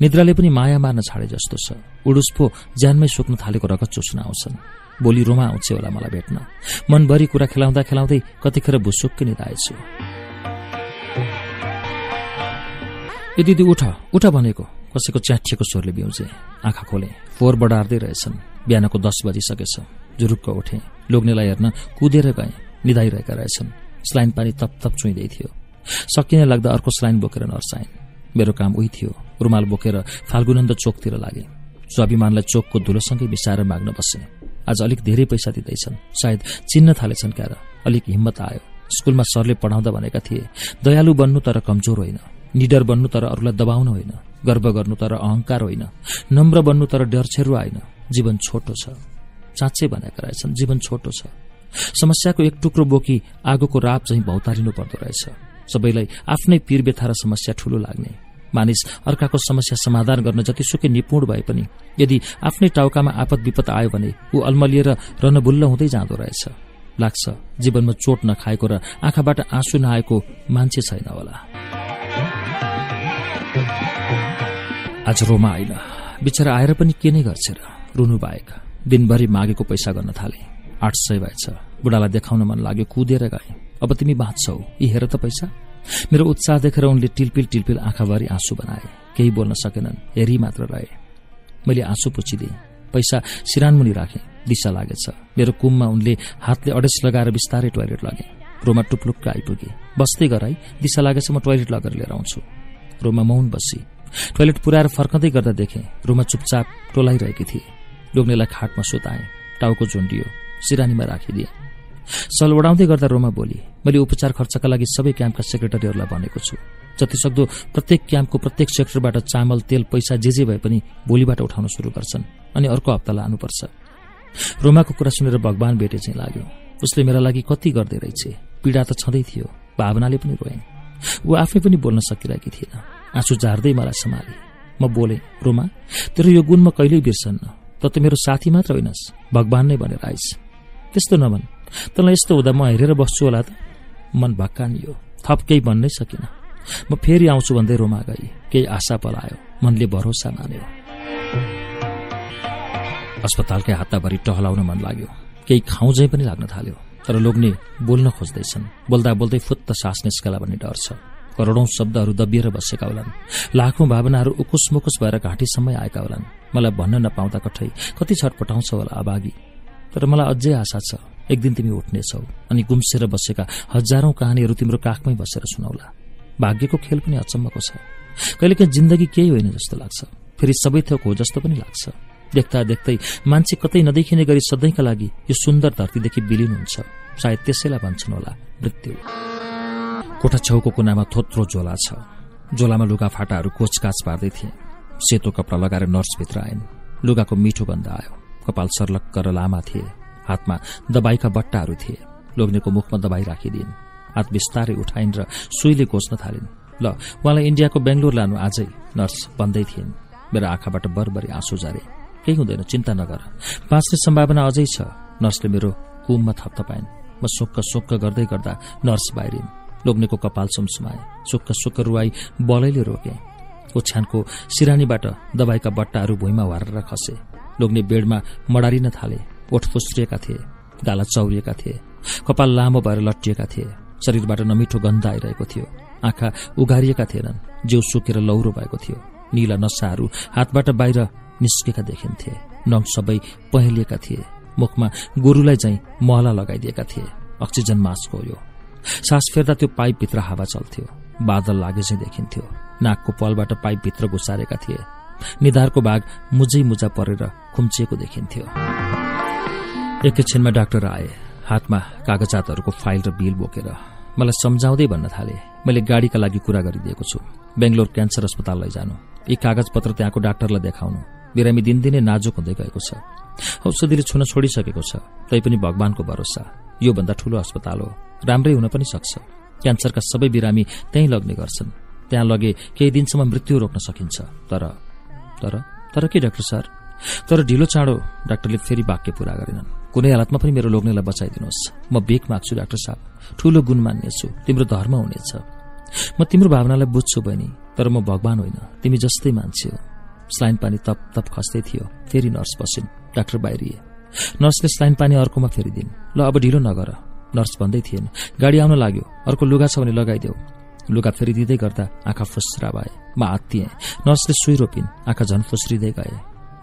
निद्राले पनि माया मार्न छाडे जस्तो छ। उडुस्फो ज्यानमै सुक्न थालेको रगत चुस्न आउँछन्। बोली रोमा आउँछ होला मलाई भेट्न। मनभरि कुरा खेलाउँदा खेलाउँदै कतिखेर भुसुक्कै निधाएछु। ए दिदी उठ उठ भनेको। कसैको च्याठिएको स्वरले बिउजे। आँखा खोले। फोहोर बढार्दै रहेछन्। बिहानको दस बजिसकेछ। जुरुक्क उठे। लोग्नेलाई हेर्न कुदेर गए। निधाइरहेका रहेछन्। स्लाइन पानी तप तप चुइँदै थियो। सकिने लाग्दा अर्को स्लाइन बोकेर नर्स आइन् मेरो काम उही थियो। रुमाल बोकेर फाल्गुनन्द चोकतिर लागे। स्वाभिमानलाई चोकको धुलोसँगै मिसाएर माग्न बसे। आज अलिक धेरै पैसा दिँदैछन्। सायद चिन्न थालेछन् क्यार। अलिक हिम्मत आयो। स्कूलमा सरले पढाउँदा भनेका थिए दयालु बन्नु तर कमजोर होइन। निडर बन्नु तर अरूलाई दबाउनु होइन। गर्व गर्नु तर अहंकार होइन। नम्र बन्नु तर डर छेरु होइन जीवन छोटो छ। साँच्चै भनेका रहेछन्। जीवन छोटो छ। समस्याको एक टुक्रो बोकी आगोको राप चाहिँ भौतारिनु पर्दो रहेछ। सबैलाई आफ्नै पीर व्यथा र समस्या ठूलो लाग्ने। मानिस अर्काको समस्या समाधान गर्न जतिसुकै निपुण भए पनि यदि आफ्नै टाउकामा आपत विपत आयो भने ऊ अल्मलिएर रनबुल्ल हुँदै जाँदो रहेछ। लाग्छ जीवनमा चोट नखाएको र आँखाबाट आँसु नआएको मान्छे छैन होला। आज रोमा आइन बिचरा आएर पनि के नै गर्छ र? रुनु बाहेक दिनभरि मागेको पैसा गर्न थाले। आठ सय भएछ। बुढालाई देखाउन मन लाग्यो कुदेर गए। अब तिमी बाँच्छौ यी हेर त पैसा। मेरो उत्साह देखेर उनले टिलपिल टिलपिल आँखाभरि आँसु बनाए। केही बोल्न सकेनन्। हेरी मात्र रहे। मैले आँसु पुछिदिएँ। पैसा सिरानमुनि राखेँ। दिशा लागेछ। मेरो कुममा उनले हातले अडेस लगाएर बिस्तारै टोयलेट लगे। रोमा टुप्लुक्क आइपुगे। बस्दै गराई दिशा लागेछ म टोयलेट लगेर लिएर आउँछु। रोमा मौन बसी। टोयलेट पुऱ्याएर फर्कँदै गर्दा देखेँ रोमा चुपचाप टोलाइरहेकी थिए। लोग्नेलाई खाटमा सुताएँ। टाउको झुन्डियो। सिरानीमा राखिदिए। सल ओडाउँदै गर्दा रोमा बोली मैले उपचार खर्चका लागि सबै क्याम्पका सेक्रेटरीहरूलाई भनेको छु। जतिसक्दो प्रत्येक क्याम्पको प्रत्येक सेक्टरबाट चामल तेल पैसा जे जे भए पनि भोलिबाट उठाउन शुरू गर्छन् अनि अर्को हप्ता लानुपर्छ। रोमाको कुरा सुनेर भगवान भेटे चाहिँ लाग्यो। उसले मेरा लागि कति गर्दै रहेछ। पीडा त छँदै थियो भावनाले पनि रोए ऊ आफै पनि बोल्न सकिरहेकी थिएन। आँसु झार्दै मलाई सम्हाले म बोले रोमा तेरो यो गुण म कहिल्यै बिर्सन्न? त त मेरो साथी मात्र होइनस्। भगवान नै भनेर आइस। त्यस्तो नभन। तँलाई यस्तो हुँदा म हेरेर बस्छु होला त। मन भक्कानियो थप केही भन्नै सकिन। म फेरि आउँछु भन्दै रोमा गई। केही आशा पलायो। मनले भरोसा मान्यो। अस्पतालकै हात्ताभरि टहलाउन मन लाग्यो। केही खाउजै पनि लाग्न थाल्यो। तर लोग्ने बोल्न खोज्दैछन्। बोल्दा बोल्दै फुत्त सास निस्कला भन्ने डर छ। करोड़ौं शब्दहरू दबिएर बसेका होलान्। लाखौं भावनाहरू उकुस मुकुस भएर घाँटीसम्मै आएका होलान्। मलाई भन्न नपाउँदा कठै कति छटपटाउँछ होला अभागी। तर मलाई अझै आशा छ। एक दिन तिमी उठ्नेछौ अनि गुम्सेर बसेका हजारौं कहानीहरू तिम्रो काखमै बसेर सुनाउला भाग्यको खेल पनि अचम्मको छ। कहिलेकाहीँ जिन्दगी केही होइन जस्तो लाग्छ। फेरि सबै थोक हो जस्तो पनि लाग्छ। देख्दा देख्दै मान्छे कतै नदेखिने गरी सधैँका लागि यो सुन्दर धरतीदेखि बिलिनुहुन्छ सायद त्यसैलाई भन्छन् होला मृत्यु। कोठा छेउको कुनामा थोत्रो झोला छ। झोलामा लुगा फाटाहरू कोचकाच पार्दै थिए। सेतो कपडा लगाएर नर्सभित्र आइन्। लुगाको मिठो गन्ध आयो। कपाल सर्लक्क र लामा थिए। हातमा दबाईका बट्टाहरू थिए। लोग्नेको मुखमा दबाई राखिदिन् हात बिस्तारै उठाइन् र सुईले गोच्न थालिन्। ल उहाँलाई इन्डियाको बेङ्गलोर लानु आजै नर्स भन्दै थिइन्। मेरो आँखाबाट बरबरी आँसु झरे। केही हुँदैन चिन्ता नगर। बाँच्ने सम्भावना अझै छ। नर्सले मेरो कुममा थपथपाइन्। म सोक्क सोक्क गर्दै गर्दा नर्स बाहिरिन्। लोग्नेको कपाल सुमसुमाए। सुक्क सुक्क रुवाई बलैले रोके। ओछ्यानको सिरानीबाट दबाईका बट्टाहरू भुइँमा वारेर खसे। लोग्ने बेडमा मडारिन थाले। ओठ फुस्रिएका थिए गाला चौरिएका थिए कपाल लामो भएर लट्टिएका थिए शरीरबाट नमिठो गन्ध आइरहेको थियो आँखा उघारिएका थिएनन् जिउ सुकेर लौरो भएको थियो निला नसाहरू हातबाट बाहिर निस्केका देखिन्थे नङ सबै पहेलिएका थिए मुखमा गोरुलाई चाहिँ महला लगाइदिएका थिए अक्सिजन मास्क हो यो। सास फेर्दा त्यो पाइपभित्र हावा चल्थ्यो बादल लागे चाहिँ देखिन्थ्यो नाकको पलबाट पाइपभित्र घुसारेका थिए निधारको भाग मुजै मुजा परेर खुम्चिएको देखिन्थ्यो। एकैछिनमा डाक्टर आए। हातमा कागजातहरूको फाइल र बिल बोकेर। मलाई सम्झाउँदै भन्न थाले मैले गाडीका लागि कुरा गरिदिएको छु। बेङ्गलोर क्यान्सर अस्पताल लैजानु यी कागजपत्र त्यहाँको डाक्टरलाई देखाउनु। बिरामी दिनदिनै नाजुक हुँदै गएको छ। औषधिले छुन छोडिसकेको छ। तैपनि भगवानको भरोसा। योभन्दा ठूलो अस्पताल हो। राम्रै हुन पनि सक्छ। क्यान्सरका सबै बिरामी त्यहीँ लग्ने गर्छन्। त्यहाँ लगे केही दिनसम्म मृत्यु रोक्न सकिन्छ। तर तर तर के डाक्टर सर? तर ढिलो चाँडो डाक्टरले फेरि वाक्य पूरा गरेनन्। कुनै हालतमा पनि मेरो लोग्नेलाई बचाइदिनुहोस्। म बेक माग्छु डाक्टर साहब। ठूलो गुण मान्नेछु। तिम्रो धर्म हुनेछ। म तिम्रो भावनालाई बुझ्छु बहिनी तर म भगवान होइन। तिमी जस्तै मान्छे हो। स्लाइन पानी तप तप खस्दै थियो। फेरि नर्स बसिन्। डाक्टर बाहिरिए। नर्सले स्लाइन पानी अर्कोमा फेरिदिन्। ल अब ढिलो नगर। नर्स भन्दै थिएन। गाडी आउन लाग्यो। अर्को लुगा छ भने लगाइदेऊ। लुगा फेरिदिँदै गर्दा आँखा फुस्रा भए म हात्तिएँ नर्सले सुई रोपिन्। आँखा झन फुस्रिँदै गए।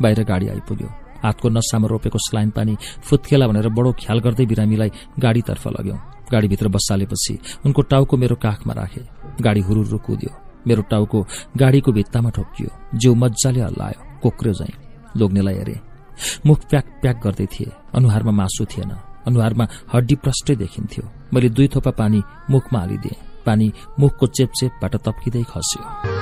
बाहिर गाडी आइपुग्यो। हातको नसामा रोपेको स्लाइन पानी फुत्केला भनेर बडो ख्याल गर्दै बिरामीलाई गाडीतर्फ लग्यौं। गाडीभित्र बसालेपछि उनको टाउको मेरो काखमा राखे। गाडी हुरुरु कुद्यो। मेरो टाउको गाडीको भित्तामा ठोकियो जिउ मजाले हल्लायो। कोक्रियो झै। लोग्नेलाई हेरे। मुख प्याक प्याक गर्दै थिए। अनुहारमा मासु थिएन। अनुहारमा हड्डी प्रष्टै देखिन्थ्यो। मैले दुई थोपा पानी मुखमा हालिदिएँ। पानी मुखको चेपचेपबाट तप्किँदै खस्यो।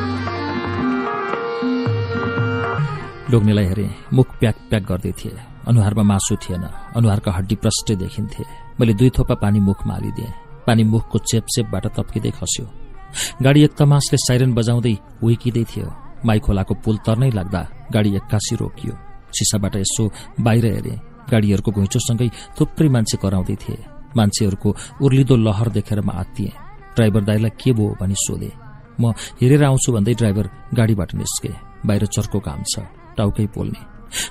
लोग्नेलाई हेरे। मुख प्याक प्याक गर्दै थिए। अनुहारमा मासु थिएन। अनुहारका हड्डी प्रष्टै देखिन्थे। मैले दुई थोपा पानी मुखमा हालिदिएँ पानी मुखको चेपचेपबाट तप्किँदै खस्यो। गाडी एक तमासले साइरन बजाउँदै उइकिँदै थियो। माई खोलाको पुल तर्नै लाग्दा गाडी एक्कासी रोकियो। सिसाबाट यसो बाहिर हेरे। गाडीहरूको घुइँचोसँगै थुप्रै मान्छे कराउँदै थिए। मान्छेहरूको उर्लिदो लहर देखेर म आत्तिएँ। ड्राइभर दाईलाई के भो भनी सोधे। म हेरेर आउँछु भन्दै ड्राइभर गाडीबाट निस्के। बाहिर चर्को काम छ। टाउकै पोल्ने।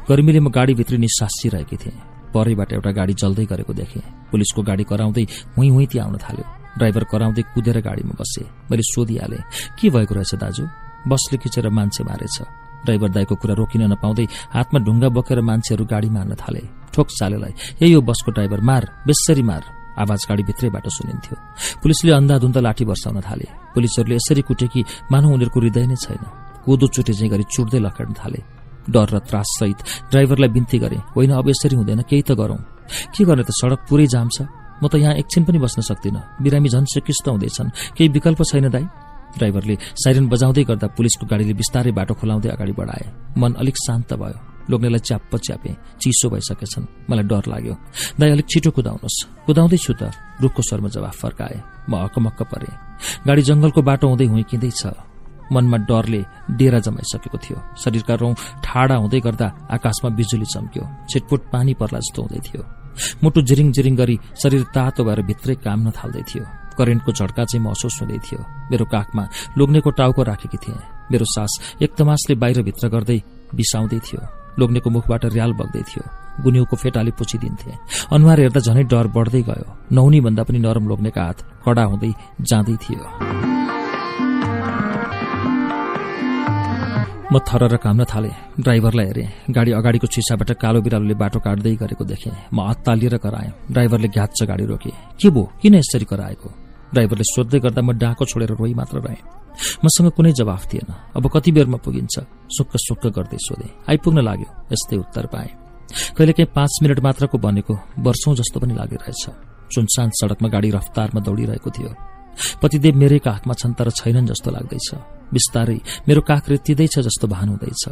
गर्मीले म गाडीभित्र निसासिरहेकी थिएँ। परैबाट एउटा गाडी जल्दै गरेको देखेँ। पुलिसको गाडी कराउँदै हुँ हुँ आउन थाल्यो। ड्राइभर कराउँदै कुदेर गाडीमा बसे। मैले सोधिहालेँ के भएको रहेछ दाजु? बसले खिचेर मान्छे मारेछ। ड्राइभर दाईको कुरा रोकिन नपाउँदै हातमा ढुङ्गा बोकेर मान्छेहरू गाडी मार्न थाले। ठोक चालेलाई यही हो बसको ड्राइभर मार बेसरी मार। आवाज गाडीभित्रैबाट सुनिन्थ्यो। पुलिसले अन्धाधुन्द लाठी वर्षाउन थाले। पुलिसहरूले यसरी कुटे कि मानव उनीहरूको हृदय नै छैन। कोदो चुटे चाहिँ गरी चुट्दै लखेड्न थाले। डर र त्रास सहित ड्राइभरलाई बिन्ती गरे। होइन अब यसरी हुँदैन केही त गरौं। के गर्ने त सड़क पुरै जाम छ। म त यहाँ एकछिन पनि बस्न सक्दिनँ। बिरामी झन् सिकिस्त हुँदैछन्। केही विकल्प छैन दाई? ड्राइभरले साइरन बजाउँदै गर्दा पुलिसको गाडीले बिस्तारै बाटो खोलाउँदै अगाडि बढाए। मन अलिक शान्त भयो। लोग्नेलाई च्याप्प च्यापे चिसो भइसकेछन्। मलाई डर लाग्यो। दाई अलिक छिटो कुदाउनुहोस्। कुदाउँदैछु त। रुखको स्वरमा जवाफ फर्काए। म अकमक्क परे। गाडी जंगलको बाटो हुँदै हुइकिँदैछ। मनमा डरले डेरा जमाइसकेको थियो। शरीरका रौं ठाडा हुँदै गर्दा आकाशमा बिजुली चम्क्यो। छिटपुट पानी पर्ला जस्तो हुँदै थियो। मुटु जिरिङ जिरिङ गरी शरीर तातो भएर भित्रै काम्न थाल्दै थियो। करेन्टको झड्का चाहिँ महसुस हुँदै थियो। मेरो काखमा लोग्नेको टाउको राखेकी थिएँ। मेरो सास एक तमासले बाहिरभित्र गर्दै बिसाउँदै थियो। लोग्नेको मुखबाट र्याल बग्दै थियो। गुन्युको फेटाले पुछिदिन्थे। अनुहार हेर्दा झनै डर बढ्दै गयो। नहुनी भन्दा पनि नरम लोग्नेका हात कडा हुँदै जाँदै थियो। म थर र काम्न थाले। ड्राइभरलाई हेरेँ। गाडी अगाडिको छिसाबाट कालो बिरालोले बाटो काट्दै गरेको देखेँ। म हत्तालिएर कराएँ। ड्राइभरले घ्याच्छ गाडी रोके के भो किन यसरी कराएको? ड्राइभरले सोध्दै गर्दा म डाको छोडेर रोइ मात्र रहेँ। मसँग कुनै जवाफ थिएन। अब कति बेरमा पुगिन्छ? सुक्क सुक्क गर्दै सोधे। आइपुग्न लाग्यो। यस्तै उत्तर पाए। कहिलेकाहीँ पाँच मिनट मात्रको बनेको वर्षौं जस्तो पनि लागिरहेछ। सुनसान सड़कमा गाडी रफ्तारमा दौडिरहेको थियो। पतिदेव मेरै काखमा छन् तर छैनन् जस्तो लाग्दैछ। बिस्तारै मेरो काख रेतिँदैछ जस्तो भान हुँदैछ।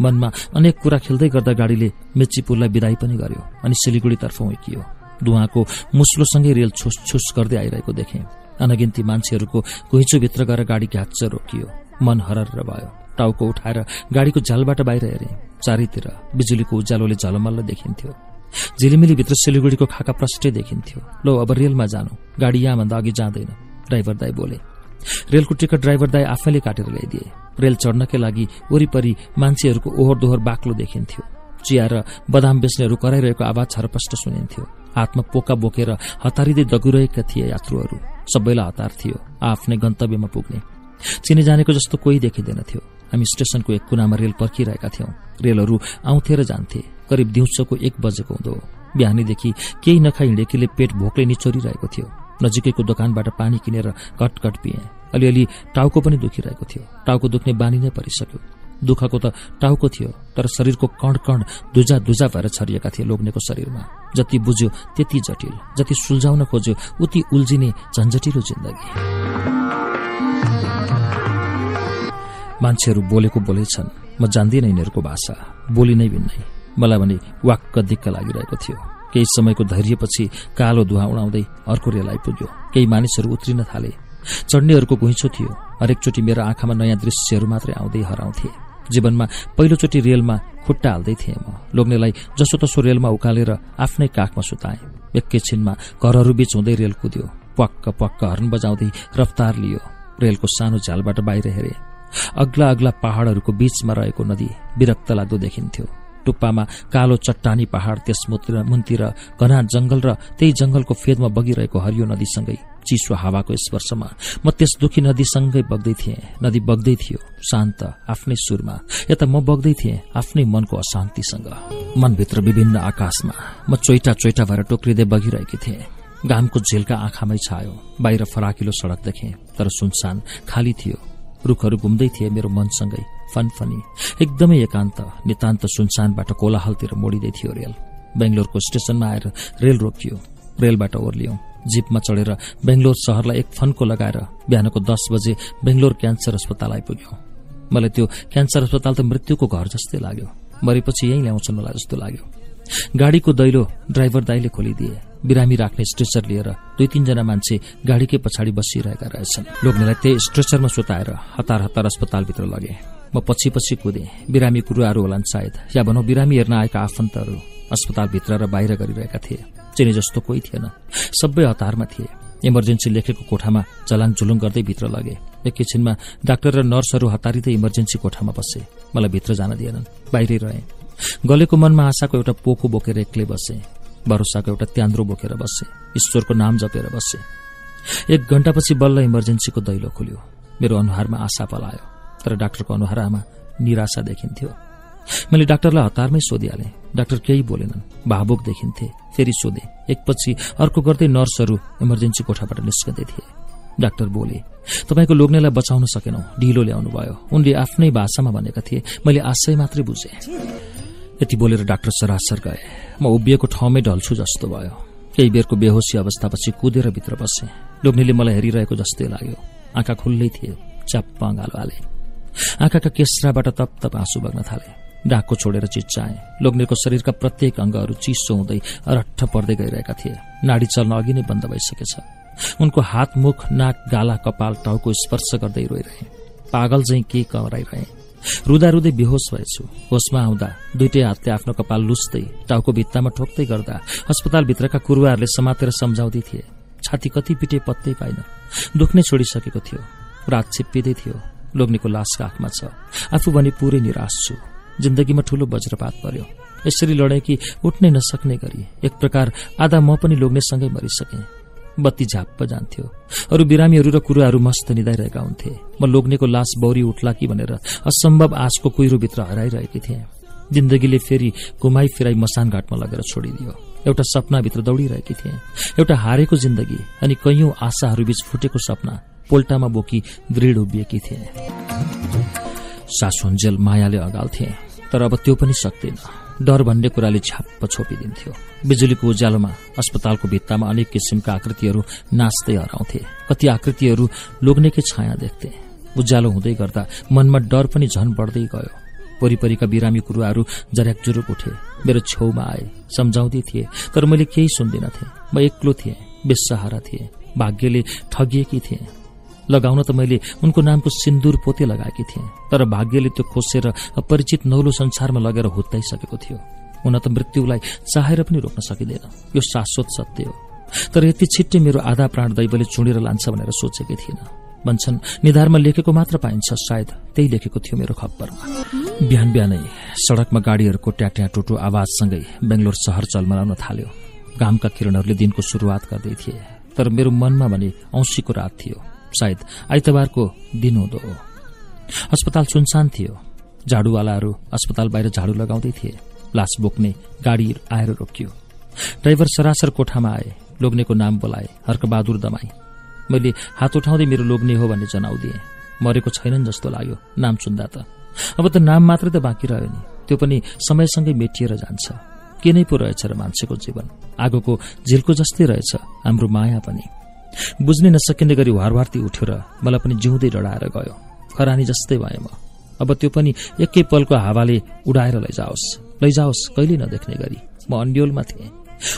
मनमा अनेक कुरा खेल्दै गर्दा गाडीले मेची पुललाई विदाई पनि गर्यो अनि सिलिगुडीतर्फ उइकियो धुवाको मुस्लोसँगै रेल छुस छुस गर्दै आइरहेको देखेँ। अनगिन्ती मान्छेहरूको घुइँचोभित्र गएर गाडी घ्याच्च रोकियो। मन हरर भयो। टाउको उठाएर गाडीको झ्यालबाट बाहिर हेरे। चारैतिर बिजुलीको उज्यालोले झलमल्ल देखिन्थ्यो। झिलिमिलीभित्र सिलिगुडीको खाका प्रष्टै देखिन्थ्यो। लो अब रेलमा जानु। गाडी यहाँभन्दा अघि जाँदैन। ड्राइभर दाई बोले। रेलको टिकट ड्राइभर दाई आफैले काटेर ल्याइदिए। रेल चढ्नकै लागि वरिपरि मान्छेहरूको ओहोर दोहोर बाक्लो देखिन्थ्यो। चिया र बदाम बेच्नेहरू कराइरहेको आवाज छरपष्ट सुनिन्थ्यो। हातमा पोका बोकेर हतारिँदै दगिरहेका थिए यात्रुहरू। सबैलाई हतार थियो आफ्नै गन्तव्यमा पुग्ने। चिने जानेको जस्तो कोही देखिँदैन थियो हामी स्टेशनको एक कुनामा रेल पर्खिरहेका थियौं। रेलहरू आउँथे र जान्थे। करिब दिउँसोको एक बजेको हुँदो। बिहानीदेखि केही नखाइ हिँडेकीले पेट भोकले निचोरिरहेको थियो। नजिकैको दोकानबाट पानी किनेर कटकट पिए। अलिअलि टाउको पनि दुखिरहेको थियो। टाउको दुख्ने बानी नै परिसक्यो। दुःखको त टाउको थियो तर शरीरको कण कण दुजा दुजा भएर छरिएका थिए लोग्नेको शरीरमा। जति बुझ्यो त्यति जटिल जति सुल्झाउन खोज्यो उति उल्झिने झन्झटिलो जिन्दगी। मान्छेहरू बोलेको बोलेछन् म जान्दिनँ यिनीहरूको भाषा। बोली नै भिन्नै। मलाई भने वाक्क दिक्क लागिरहेको थियो। केही समयको धैर्यपछि कालो धुवा उडाउँदै अर्को रेल आइपुग्यो केही मानिसहरू उत्रिन थाले। चढ्नेहरूको घुइँचो थियो। हरेकचोटि मेरो आँखामा नयाँ दृश्यहरू मात्रै आउँदै हराउँथे। जीवनमा पहिलोचोटि रेलमा खुट्टा हाल्दै थिएँ म। लोग्नेलाई जसोतसो रेलमा उकालेर आफ्नै काखमा सुताएँ। एकैछिनमा घरहरू बीच हुँदै रेल कुद्यो। पक्क पक्क हर्न बजाउँदै रफ्तार लियो। रेलको सानो झ्यालबाट बाहिर हेरे। अग्ला अग्ला पहाड़हरूको बीचमा रहेको नदी विरक्त लाग्दो देखिन्थ्यो। टुप्पामा कालो चट्टानी पहाड़ त्यस मुन्तिर घना जंगल र त्यही जंगलको फेदमा बगिरहेको हरियो नदीसँगै चिसो हावाको स्पर्शमा म त्यस दुखी नदीसँगै बग्दै थिएँ। नदी बग्दै थियो शान्त आफ्नै सुरमा। यता म बग्दै थिएँ आफ्नै मनको अशान्तिसँग। मनभित्र विभिन्न आकाशमा। म चोइटा चोइटा भएर टोक्रिँदै बगिरहेकी थिएँ। घामको झेलका आँखामै छायो। बाहिर फराकिलो सड़क देखेँ तर सुनसान खाली थियो। रुखहरू घुम्दै थिए मेरो मनसँगै फनफनी एकदमै एकान्त नितान्त सुनसानबाट कोलाहलतिर मोडिँदै थियो रेल। बेंगलोरको स्टेशनमा आएर रेल रोकियो रेलबाट ओर्लियौं जीपमा चढेर बेंगलोर शहरलाई एक फन्को लगाएर बिहानको दस बजे बेंगलोर क्यान्सर अस्पताल आइपुग्यो। मलाई त्यो क्यान्सर अस्पताल त मृत्युको घर जस्तै लाग्यो मरेपछि यही ल्याउँछन् मलाई जस्तो लाग्यो। गाडीको दैलो ड्राइभर दाईले खोलिदिए। बिरामी राख्ने स्ट्रेचर लिएर दुई तीनजना मान्छे गाडीकै पछाडि बसिरहेका रहेछन्। लोग्नेलाई त्यही स्ट्रेचरमा सुताएर हतार हतार अस्पतालभित्र लगे। म पछि पछि कुदे। बिरामी कुरुवाहरू होलान् सायद। या भनौँ बिरामी हेर्न आएका आफन्तहरू अस्पतालभित्र र बाहिर गरिरहेका थिए। चिने जस्तो कोही थिएन। सबै हतारमा थिए। इमर्जेन्सी लेखेको कोठामा चलाङ झुलुङ गर्दै भित्र लगे। एकैछिनमा डाक्टर र नर्सहरू हतारिँदै इमर्जेन्सी कोठामा बसे। मलाई भित्र जान दिएनन्। बाहिरै रहे। गलेको मनमा आशाको एउटा पोखो बोकेर एक्लै बसे। भरोसाको एउटा त्यान्द्रो बोकेर बसे ईश्वरको नाम जपेर बसे। एक घण्टापछि बल्ल इमर्जेन्सीको दैलो खुल्यो। मेरो अनुहारमा आशा पलायो तर डाक्टरको अनुहारमा निराशा देखिन्थ्यो। मैले डाक्टरलाई हतारमै सोधिहालेँ। डाक्टर केही बोलेनन् भावुक देखिन्थे फेरि सोधे। एकपछि अर्को गर्दै नर्सहरू इमर्जेन्सी कोठाबाट निस्कँदै थिए। डाक्टर बोले तपाईँको लोग्नेलाई बचाउन सकेनौ ढिलो ल्याउनु भयो उनले आफ्नै भाषामा भनेका थिए। मैले आशय मात्रै बुझे। यति बोलेर डाक्टर सरासर गए। म उभिएको ठाउँमै ढल्छु जस्तो भयो। केही बेरको बेहोसी अवस्थापछि कुदेर भित्र बसे। लोग्नेले मलाई हेरिरहेको जस्तै लाग्यो। आँखा खुल्लै थिए च्याप्प अँगालो हाले आँखाका केस्राबाट तप तप आँसु बग्न थाले। डाको छोडेर चिच्चाए। लोग्नेको शरीरका प्रत्येक अङ्गहरू चिसो हुँदै अरट्ठ पर्दै गइरहेका थिए। नाडी चल्न अघि नै बन्द भइसकेछ। उनको हात मुख नाक गाला कपाल टाउको स्पर्श गर्दै रोइरहे। पागल चाहिँ के कराइरहे? रुदा रुँदै बेहोस भएछु। होसमा आउँदा दुइटै हातले आफ्नो कपाल लुस्दै टाउको भित्तामा ठोक्दै गर्दा अस्पतालभित्रका कुरुवाहरूले समातेर सम्झाउँदै थिए छाती कति पिटे पत्तै पाइन। दुख्नै छोडिसकेको थियो। रात छिप्पिँदै थियो। लोग्नेको लास काखमा छ। आफू भने पुरै निराश छु। जिन्दगीमा ठूलो वज्रपात पर्यो। यसरी लडे कि उठ्नै नसक्ने गरी एक प्रकार आधा म पनि लोग्नेसँगै मरिसके। बत्ती झाप्प जान्थ्यो। अरू बिरामीहरू र कुराहरू मस्त निधाइरहेका हुन्थे। म लोग्नेको लास बौरी उठ्ला कि भनेर असम्भव आशको कुहिरोभित्र हराइरहेकी थिएँ। जिन्दगीले फेरि घुमाई फिराई मसान घाटमा लगेर छोडिदियो। एउटा सपनाभित्र दौडिरहेकी थिएँ। एउटा हारेको जिन्दगी अनि कैयौं आशाहरूबीच फुटेको सपना पोल्टामा बोकी दृढ उभिएकी थिए। सासुन्जेल मायाले अगाल्थे तर अब त्यो पनि सक्दैन। डर भन्ने कुराले छ्याप्प छोपिदिन्थ्यो। बिजुलीको उज्यालोमा अस्पतालको भित्तामा अनेक किसिमका आकृतिहरू नाच्दै हराउँथे। कति आकृतिहरू लोग्नेकै छाया देख्थे। उज्यालो हुँदै गर्दा मनमा डर पनि झन बढ्दै गयो। वरिपरिका बिरामी कुराहरू जर्याकजुरुक उठे। मेरो छेउमा आए। सम्झाउँदै थिए तर मैले केही सुन्दिनथे म एक्लो थिएँ बेसहारा थिएँ। भाग्यले ठगिएकी थिएँ। लगाउन त मैले उनको नामको सिन्दूर पोते लगाएकी थिएँ। तर भाग्यले त्यो खोसेर अपरिचित नौलो संसारमा लगेर हुत्ताइसकेको थियो। हुन त मृत्युलाई चाहेर पनि रोक्न सकिँदैन। यो शाश्वत सत्य हो। तर यति छिट्टै मेरो आधा प्राण दैवले चुडेर लान्छ भनेर सोचेकै थिएन। भन्छन् निधारमा लेखेको मात्र पाइन्छ सायद त्यही लेखेको थियो मेरो खप्परमा। बिहान बिहानै सड़कमा गाड़ीहरूको ट्याट्या टुटु आवाजसँगै बेंगलोर शहर चलमलाउन थाल्यो। घामका किरणहरूले दिनको शुरूआत गर्दै थिए। तर मेरो मनमा भने औंसीको रात थियो। सायद आइतबारको दिन हुँदो हो। अस्पताल सुनसान थियो। झाडुवालाहरू अस्पताल बाहिर झाडु लगाउँदै थिए। लास बोक्ने गाड़ी आएर रोकियो। ड्राइभर सरासर कोठामा आए। लोग्नेको नाम बोलाए हर्कबहादुर दमाई। मैले हात उठाउँदै मेरो लोग्ने हो भन्ने जनाउदिए। मरेको छैनन् जस्तो लाग्यो। नाम सुन्दा त। अब त नाम मात्रै त बाँकी रह्यो नि। त्यो पनि समयसँगै मेटिएर जान्छ। के नै पो रहेछ र मान्छेको जीवन। आगोको झिल्को जस्तै रहेछ। हाम्रो माया पनि। बुझ्नै नसकिने गरी वारवार्ती उठ्यो र मलाई पनि जिउँदै डढाएर गयो। खरानी जस्तै भए म। अब त्यो पनि एकै पलको हावाले उडाएर लैजाओस्। लैजाओस् कहिले नदेख्ने गरी। म अन्यलमा थिएँ।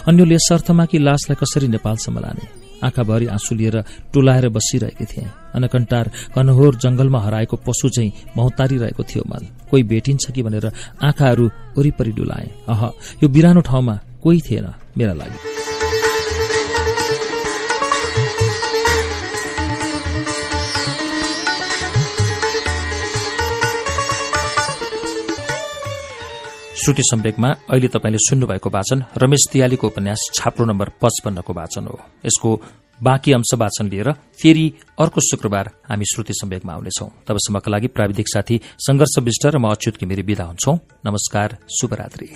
अन्यल यस अर्थमा कि लासलाई कसरी नेपालसम्म लाने। आँखाभरि आँसु लिएर टुलाएर बसिरहेकी थिएँ। अनकन्टार कनहोर जंगलमा हराएको पशु चाहिँ मौतारिरहेको थियो मन। कोही भेटिन्छ कि भनेर आँखाहरू वरिपरि डुलाए। अह यो बिरानो ठाउँमा कोही थिएन मेरा लागि। श्रुति सम्वेकमा अहिले तपाईँले सुन्नुभएको वाचन रमेश दियालीको उपन्यास छाप्रो नम्बर पचपन्नको वाचन हो। यसको बाँकी अंश वाचन लिएर फेरि अर्को शुक्रबार हामी श्रुति सम्वेकमा आउनेछौ। तबसम्मका लागि प्राविधिक साथी संघर्ष विष्ट र म अच्युत घिमिरी विदा हुन्छौ। नमस्कार शुभरात्री।